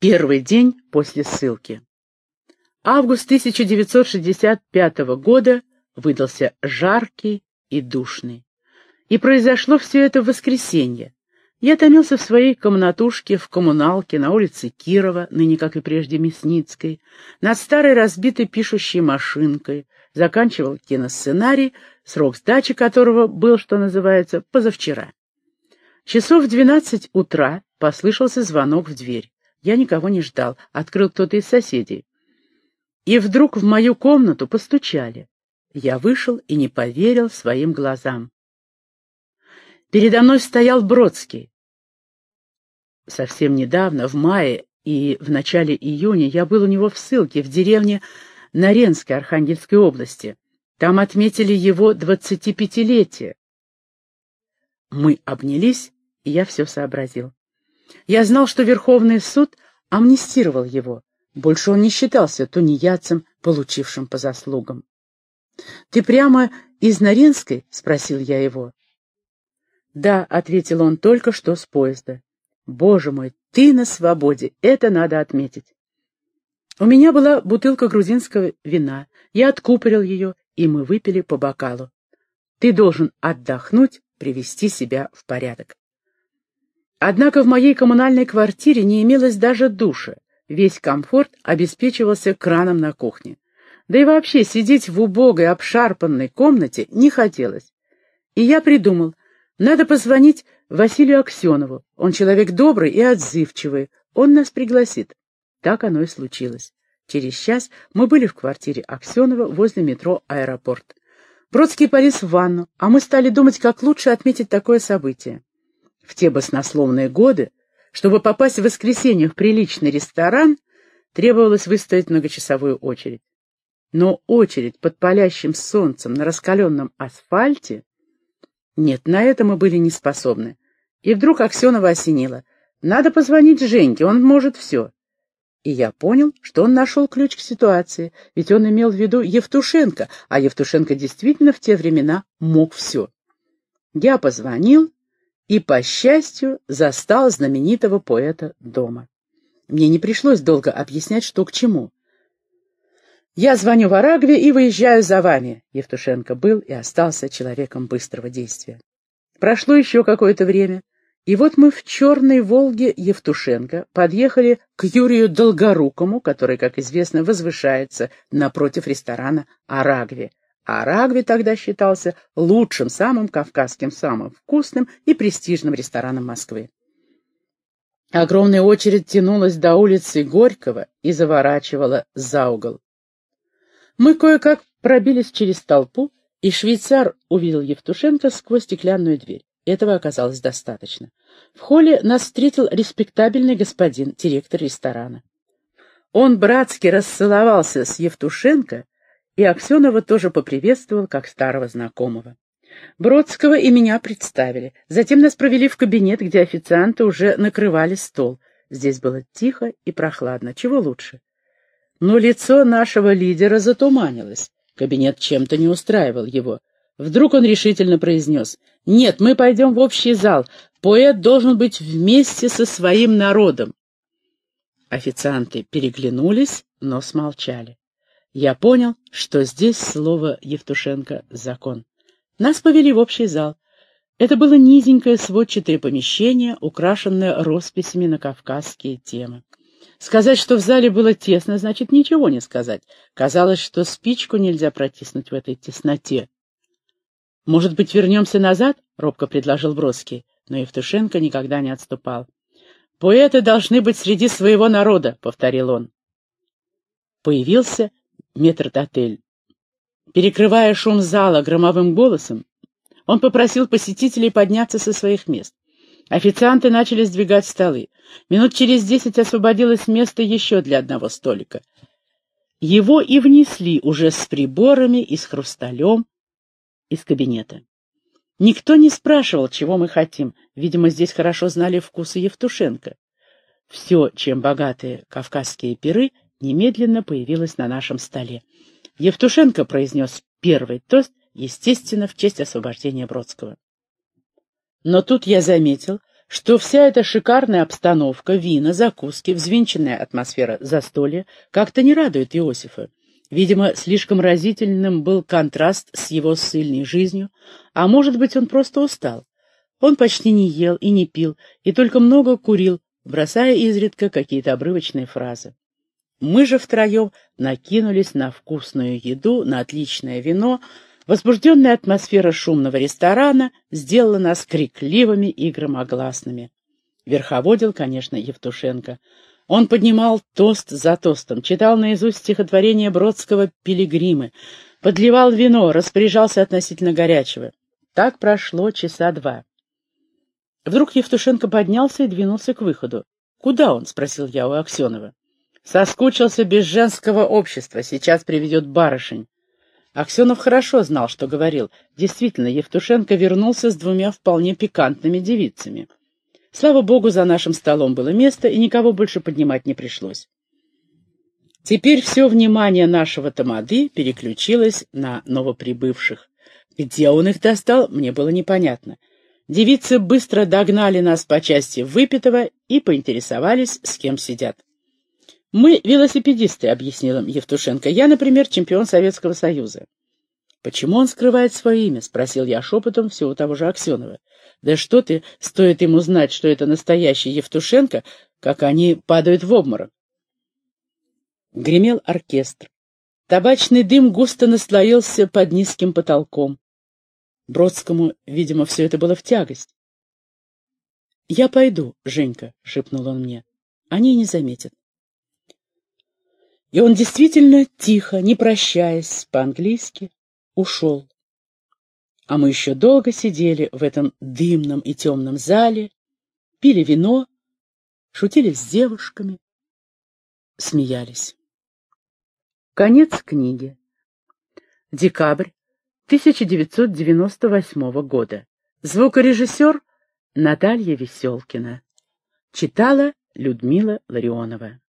Первый день после ссылки. Август 1965 года выдался жаркий и душный. И произошло все это в воскресенье. Я томился в своей комнатушке в коммуналке на улице Кирова, ныне, как и прежде, Мясницкой, над старой разбитой пишущей машинкой, заканчивал киносценарий, срок сдачи которого был, что называется, позавчера. Часов в двенадцать утра послышался звонок в дверь. Я никого не ждал, открыл кто-то из соседей. И вдруг в мою комнату постучали. Я вышел и не поверил своим глазам. Передо мной стоял Бродский. Совсем недавно, в мае и в начале июня, я был у него в ссылке в деревне Наренской Архангельской области. Там отметили его двадцатипятилетие. Мы обнялись, и я все сообразил. Я знал, что Верховный суд амнистировал его. Больше он не считался тунеядцем, получившим по заслугам. — Ты прямо из Наренской? — спросил я его. — Да, — ответил он, — только что с поезда. — Боже мой, ты на свободе, это надо отметить. У меня была бутылка грузинского вина. Я откупорил ее, и мы выпили по бокалу. Ты должен отдохнуть, привести себя в порядок. Однако в моей коммунальной квартире не имелось даже душа. Весь комфорт обеспечивался краном на кухне. Да и вообще сидеть в убогой, обшарпанной комнате не хотелось. И я придумал, надо позвонить Василию Аксенову. Он человек добрый и отзывчивый. Он нас пригласит. Так оно и случилось. Через час мы были в квартире Аксенова возле метро «Аэропорт». Бродский полез в ванну, а мы стали думать, как лучше отметить такое событие. В те баснословные годы, чтобы попасть в воскресенье в приличный ресторан, требовалось выстоять многочасовую очередь. Но очередь под палящим солнцем на раскаленном асфальте... Нет, на это мы были не способны. И вдруг Аксенова осенило. Надо позвонить Женьке, он может все. И я понял, что он нашел ключ к ситуации, ведь он имел в виду Евтушенко, а Евтушенко действительно в те времена мог все. Я позвонил, и, по счастью, застал знаменитого поэта дома. Мне не пришлось долго объяснять, что к чему. «Я звоню в Арагве и выезжаю за вами», — Евтушенко был и остался человеком быстрого действия. Прошло еще какое-то время, и вот мы в «Черной Волге» Евтушенко подъехали к Юрию Долгорукому, который, как известно, возвышается напротив ресторана «Арагве», а Рагви тогда считался лучшим, самым кавказским, самым вкусным и престижным рестораном Москвы. Огромная очередь тянулась до улицы Горького и заворачивала за угол. Мы кое-как пробились через толпу, и швейцар увидел Евтушенко сквозь стеклянную дверь. Этого оказалось достаточно. В холле нас встретил респектабельный господин, директор ресторана. Он братски расцеловался с Евтушенко, и Аксенова тоже поприветствовал, как старого знакомого. Бродского и меня представили. Затем нас провели в кабинет, где официанты уже накрывали стол. Здесь было тихо и прохладно. Чего лучше? Но лицо нашего лидера затуманилось. Кабинет чем-то не устраивал его. Вдруг он решительно произнес. «Нет, мы пойдем в общий зал. Поэт должен быть вместе со своим народом». Официанты переглянулись, но смолчали. Я понял, что здесь слово Евтушенко — закон. Нас повели в общий зал. Это было низенькое сводчатое помещение, украшенное росписями на кавказские темы. Сказать, что в зале было тесно, значит ничего не сказать. Казалось, что спичку нельзя протиснуть в этой тесноте. «Может быть, вернемся назад?» — робко предложил Бродский, но Евтушенко никогда не отступал. «Поэты должны быть среди своего народа», — повторил он. Появился метрдотель. Перекрывая шум зала громовым голосом, он попросил посетителей подняться со своих мест. Официанты начали сдвигать столы. Минут через десять освободилось место еще для одного столика. Его и внесли уже с приборами и с хрусталем из кабинета. Никто не спрашивал, чего мы хотим. Видимо, здесь хорошо знали вкусы Евтушенко. Все, чем богатые кавказские пиры, немедленно появилась на нашем столе. Евтушенко произнес первый тост, естественно, в честь освобождения Бродского. Но тут я заметил, что вся эта шикарная обстановка, вина, закуски, взвинченная атмосфера застолья как-то не радует Иосифа. Видимо, слишком разительным был контраст с его ссыльной жизнью, а может быть, он просто устал. Он почти не ел и не пил, и только много курил, бросая изредка какие-то обрывочные фразы. Мы же втроем накинулись на вкусную еду, на отличное вино. Возбужденная атмосфера шумного ресторана сделала нас крикливыми и громогласными. Верховодил, конечно, Евтушенко. Он поднимал тост за тостом, читал наизусть стихотворение Бродского «Пилигримы», подливал вино, распоряжался относительно горячего. Так прошло часа два. Вдруг Евтушенко поднялся и двинулся к выходу. «Куда он?» — спросил я у Аксенова. «Соскучился без женского общества, сейчас приведет барышень». Аксенов хорошо знал, что говорил. Действительно, Евтушенко вернулся с двумя вполне пикантными девицами. Слава богу, за нашим столом было место, и никого больше поднимать не пришлось. Теперь все внимание нашего тамады переключилось на новоприбывших. Где он их достал, мне было непонятно. Девицы быстро догнали нас по части выпитого и поинтересовались, с кем сидят. «Мы велосипедисты», — объяснил им Евтушенко. «Я, например, чемпион Советского Союза». «Почему он скрывает свое имя?» — спросил я шепотом всего того же Аксенова. «Да что ты, стоит ему знать, что это настоящий Евтушенко, как они падают в обморок». Гремел оркестр. Табачный дым густо наслоился под низким потолком. Бродскому, видимо, все это было в тягость. «Я пойду, Женька», — шепнул он мне. «Они не заметят». И он действительно тихо, не прощаясь, по-английски, ушел. А мы еще долго сидели в этом дымном и темном зале, пили вино, шутили с девушками, смеялись. Конец книги. Декабрь 1998 года. Звукорежиссер Наталья Веселкина. Читала Людмила Ларионова.